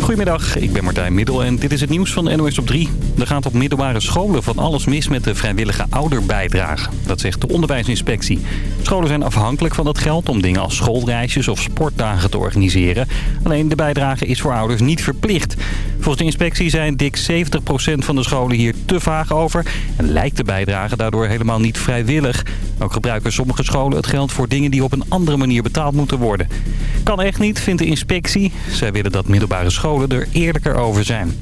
Goedemiddag, ik ben Martijn Middel en dit is het nieuws van NOS op 3. Er gaat op middelbare scholen van alles mis met de vrijwillige ouderbijdrage. Dat zegt de onderwijsinspectie. Scholen zijn afhankelijk van dat geld om dingen als schoolreisjes of sportdagen te organiseren. Alleen de bijdrage is voor ouders niet verplicht. Volgens de inspectie zijn dik 70% van de scholen hier te vaag over... en lijkt de bijdrage daardoor helemaal niet vrijwillig. Ook gebruiken sommige scholen het geld voor dingen die op een andere manier betaald moeten worden. Kan echt niet, vindt de inspectie. Zij willen dat middelbare scholen er eerlijker over zijn.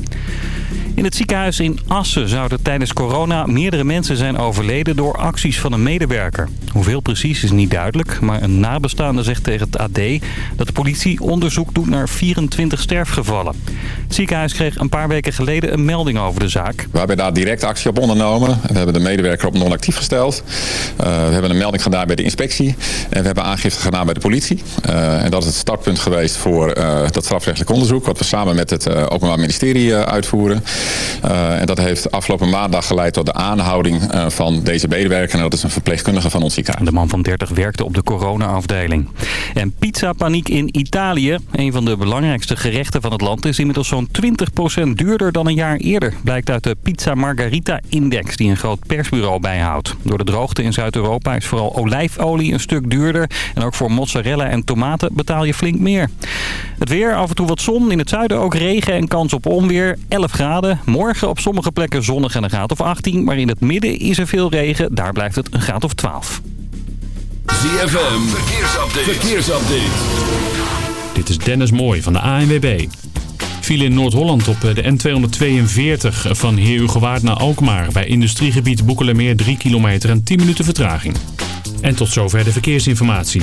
In het ziekenhuis in Assen zouden tijdens corona meerdere mensen zijn overleden door acties van een medewerker. Hoeveel precies is niet duidelijk, maar een nabestaande zegt tegen het AD dat de politie onderzoek doet naar 24 sterfgevallen. Het ziekenhuis kreeg een paar weken geleden een melding over de zaak. We hebben daar direct actie op ondernomen. We hebben de medewerker op non-actief gesteld. Uh, we hebben een melding gedaan bij de inspectie. En we hebben aangifte gedaan bij de politie. Uh, en dat is het startpunt geweest voor uh, dat strafrechtelijk onderzoek... wat we samen met het Openbaar Ministerie uitvoeren. Uh, en dat heeft afgelopen maandag geleid tot de aanhouding uh, van deze medewerker. En dat is een verpleegkundige van ons ziekenhuis. De man van 30 werkte op de corona-afdeling. En pizza-paniek in Italië. Een van de belangrijkste gerechten van het land is inmiddels zo'n 20% duurder dan een jaar eerder. Blijkt uit de Pizza Margarita-index die een groot persbureau bijhoudt. Door de droogte in Zuid-Europa is vooral olijfolie een stuk duurder. En ook voor mozzarella en tomaten betaal je flink meer. Het weer, af en toe wat zon. In het zuiden ook regen en kans op onweer. 11 graden. Morgen op sommige plekken zonnig en een graad of 18. Maar in het midden is er veel regen. Daar blijft het een graad of 12. ZFM, verkeersupdate. verkeersupdate. Dit is Dennis Mooij van de ANWB. File in Noord-Holland op de N242 van Heerhugowaard naar Alkmaar. Bij industriegebied Boekelemeer 3 kilometer en 10 minuten vertraging. En tot zover de verkeersinformatie.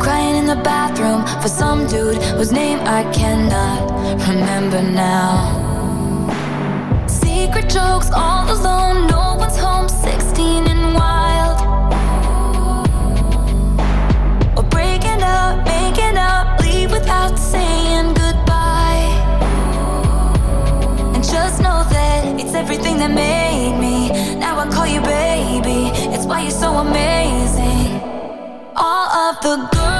Crying in the bathroom for some dude whose name I cannot remember now. Secret jokes all alone, no one's home, 16 and wild. Or breaking up, making up, leave without saying goodbye. And just know that it's everything that made me. Now I call you babe why you're so amazing. All of the good.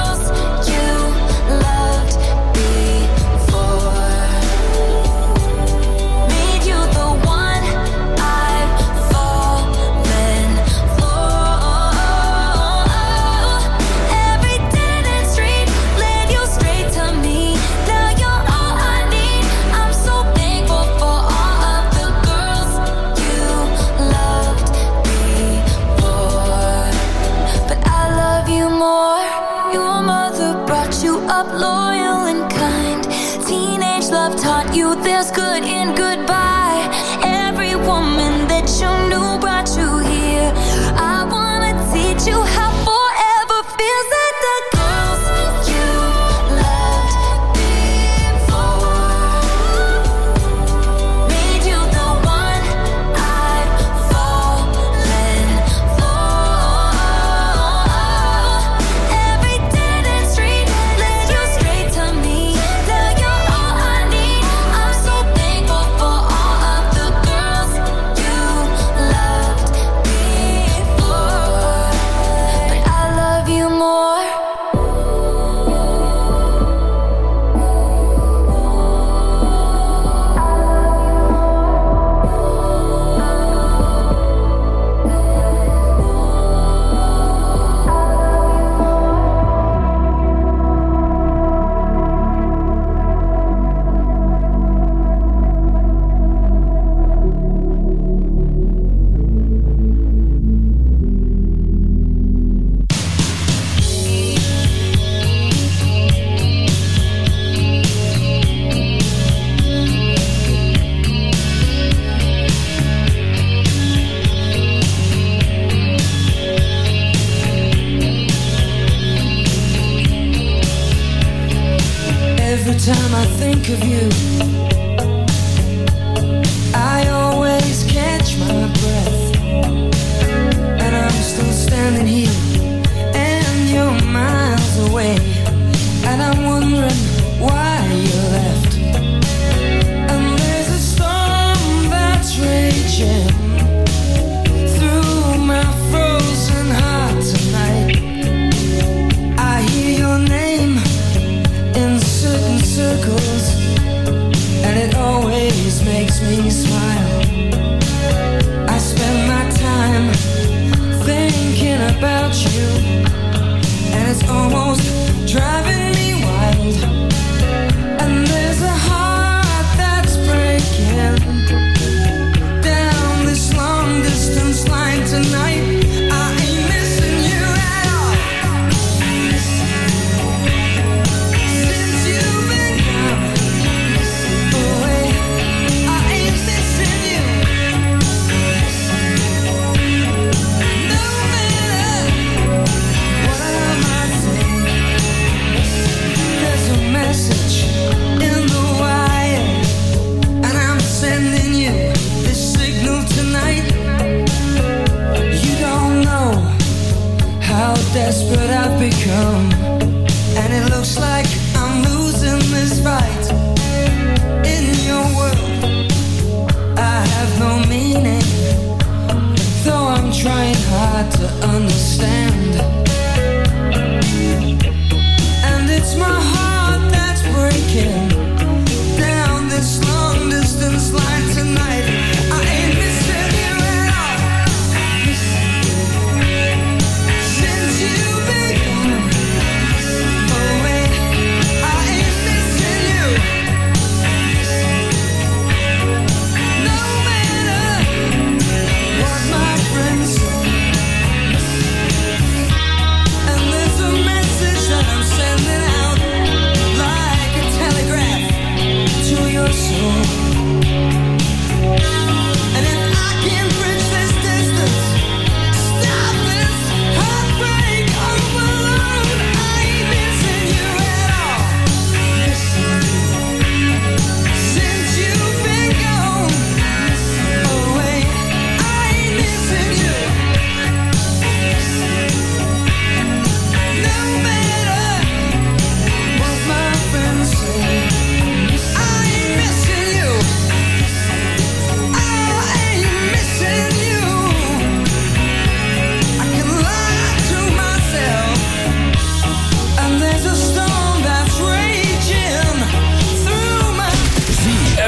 just could good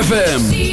ZFM.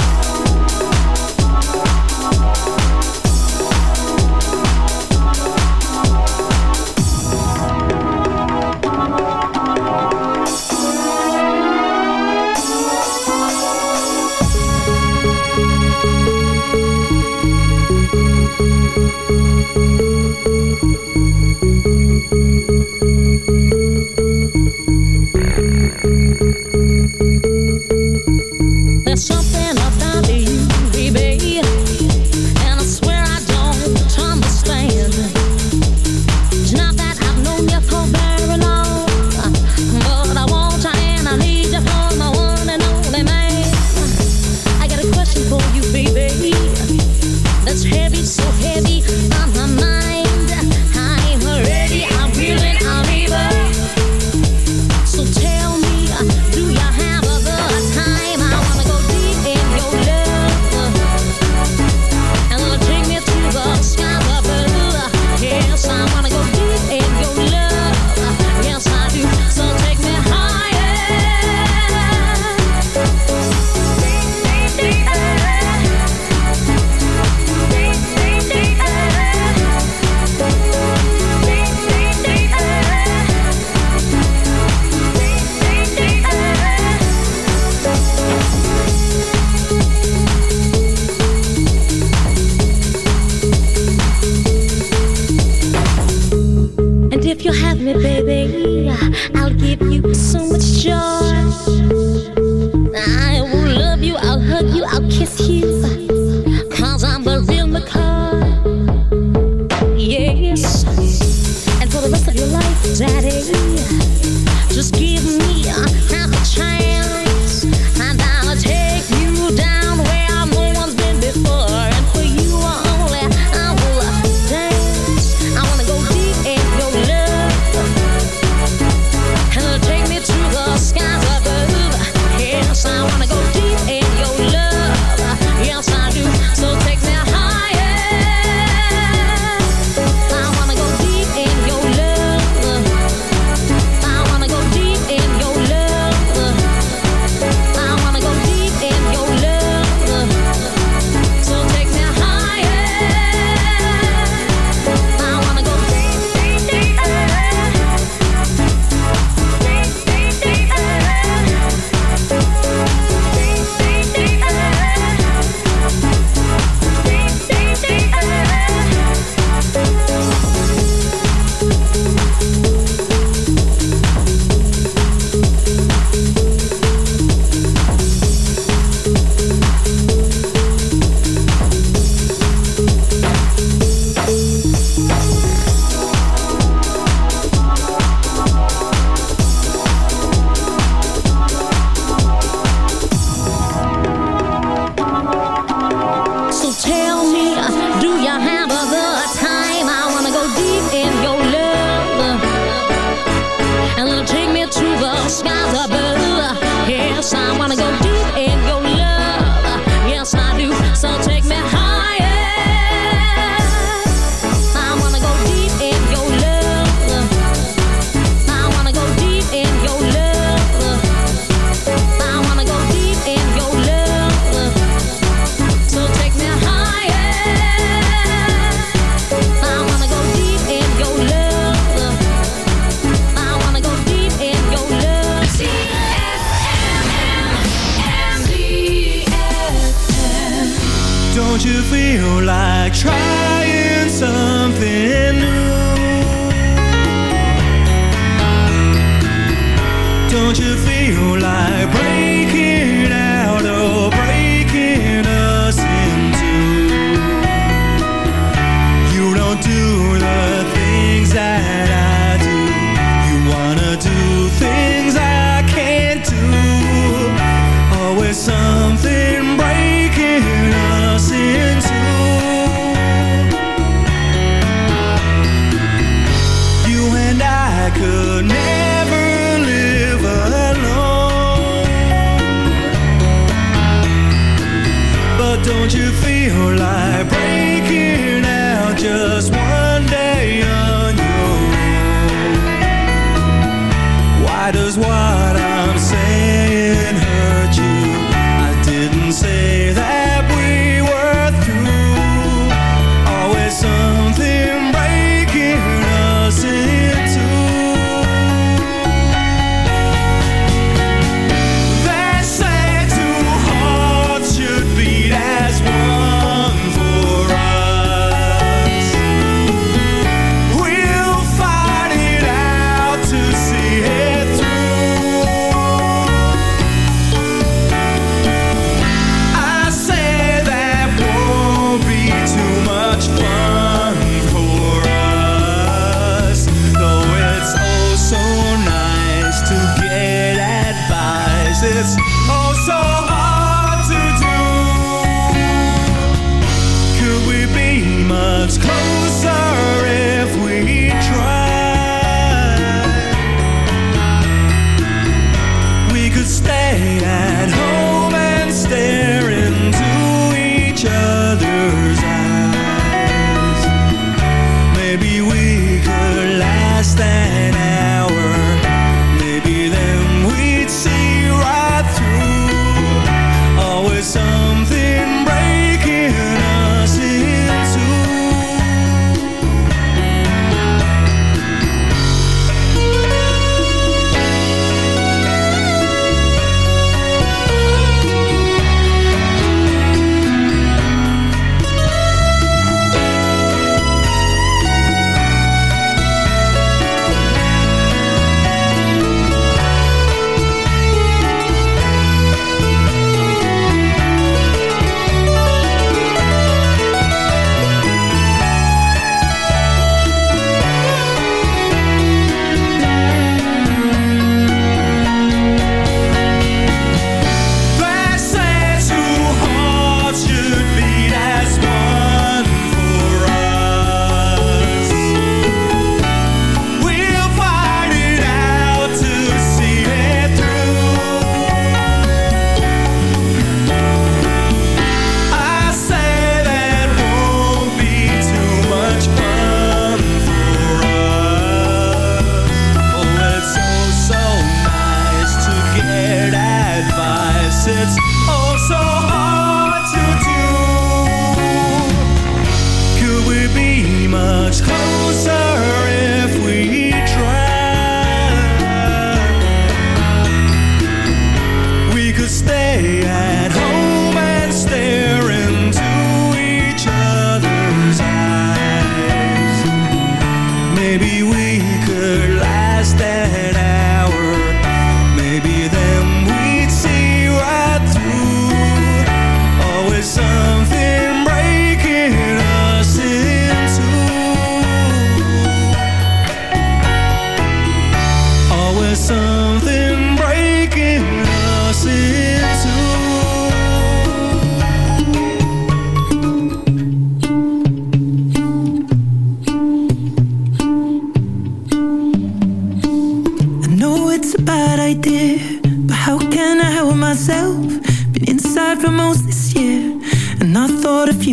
heavy.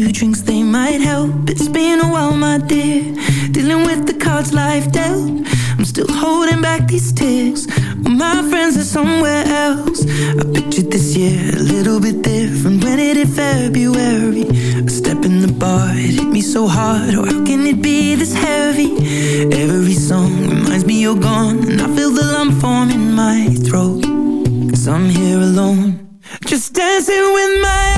few drinks, they might help. It's been a while, my dear. Dealing with the cards life dealt. I'm still holding back these tears. My friends are somewhere else. I pictured this year a little bit different. When it February? A step in the bar, it hit me so hard. Oh, how can it be this heavy? Every song reminds me you're gone. And I feel the lump form in my throat. Cause I'm here alone. Just dancing with my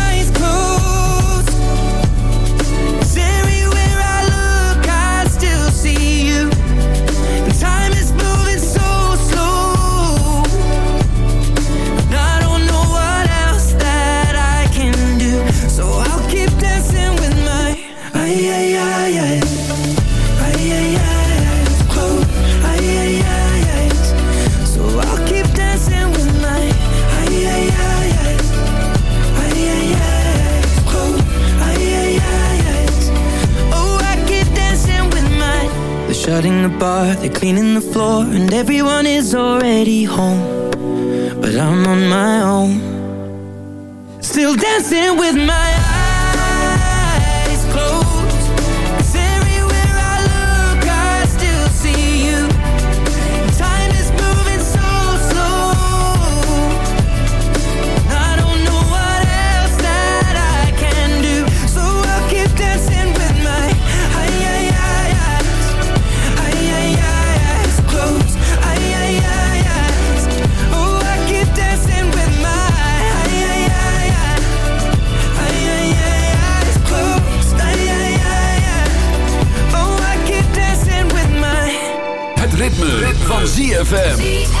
the floor and everyone is already home But I'm on my own. Still dancing with my ZFM.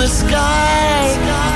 The sky.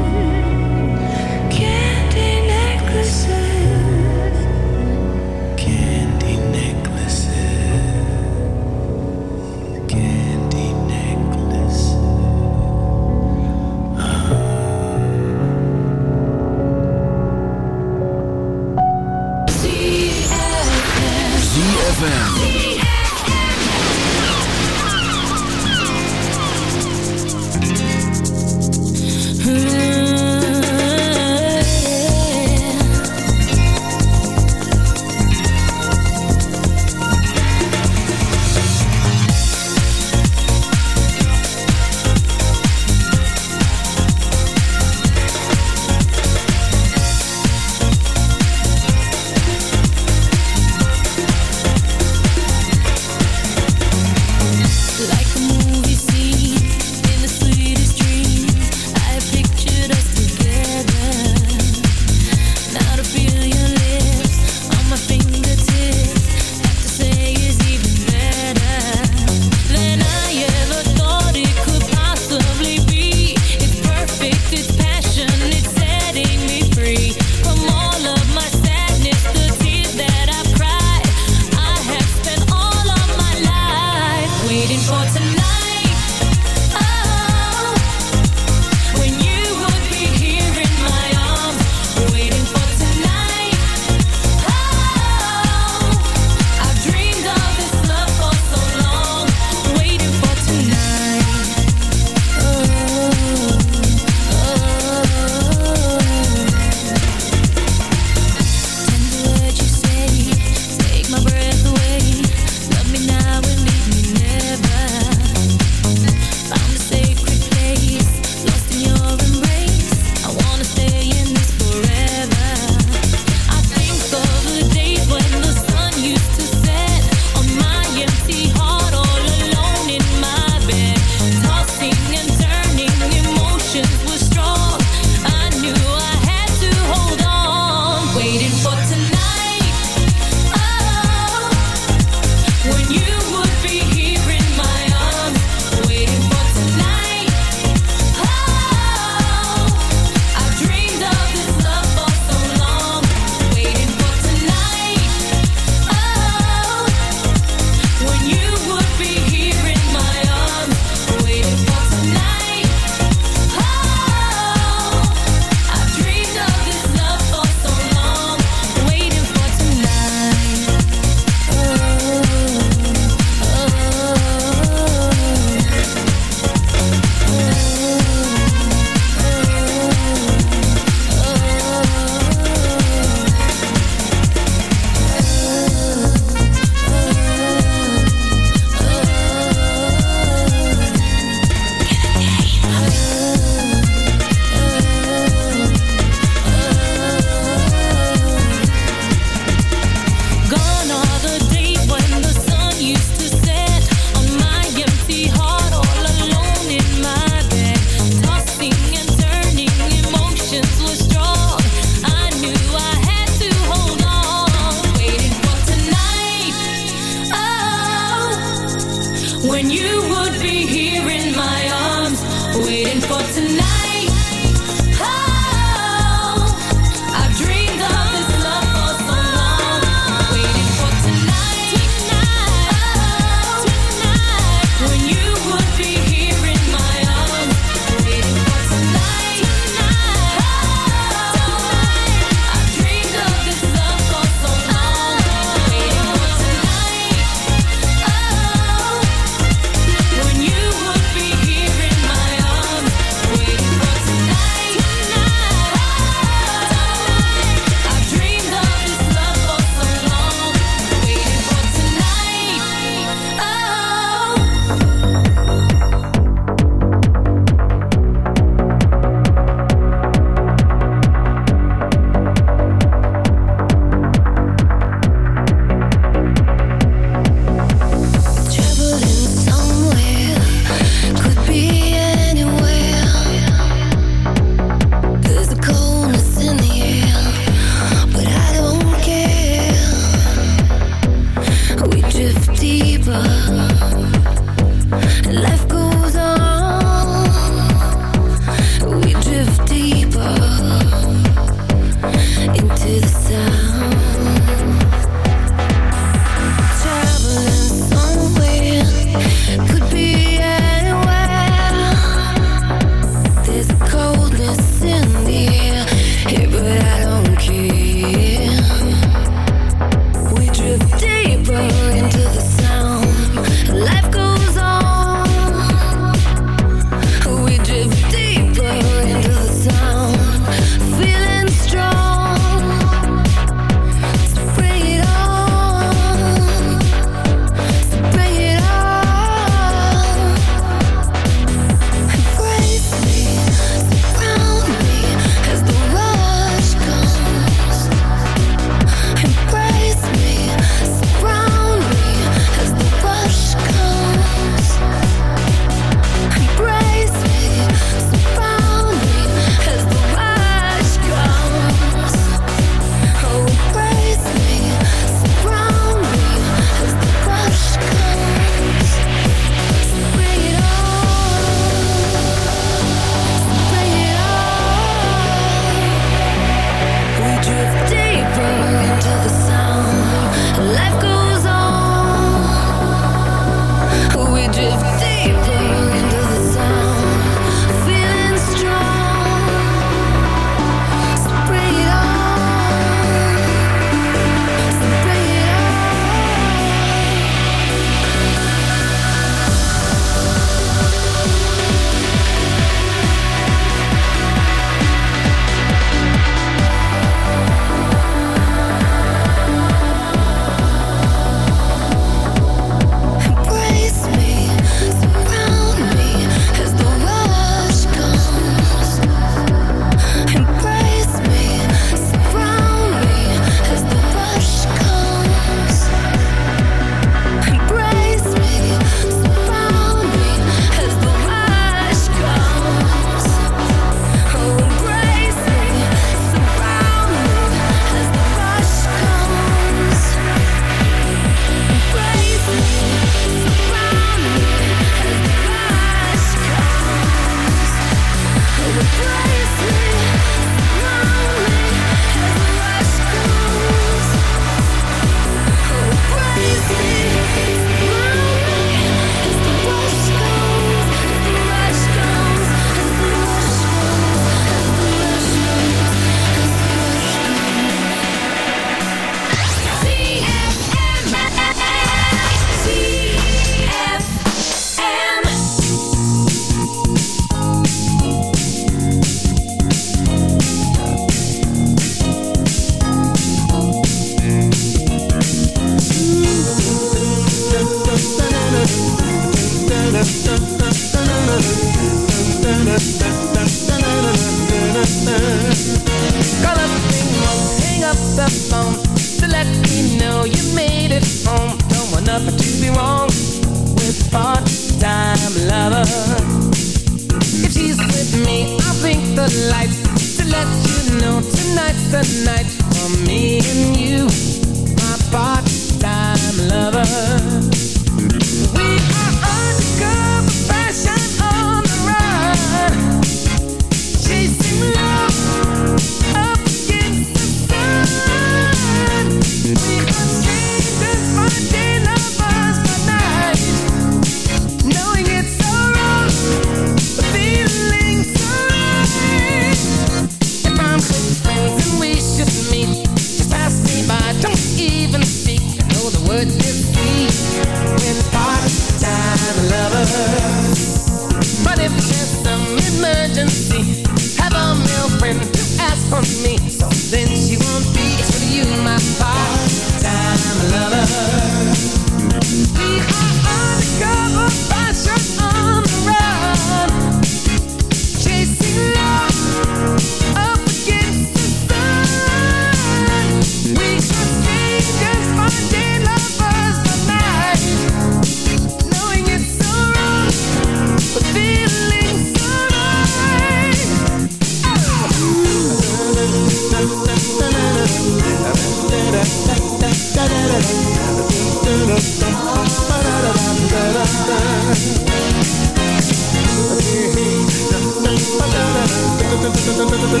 Undercover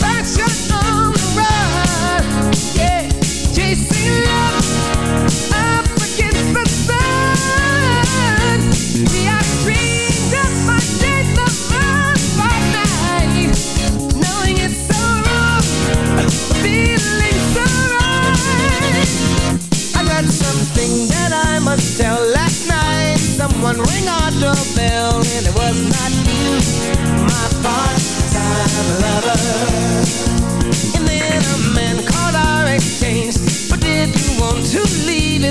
fashion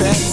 that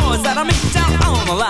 boys that I meet down on.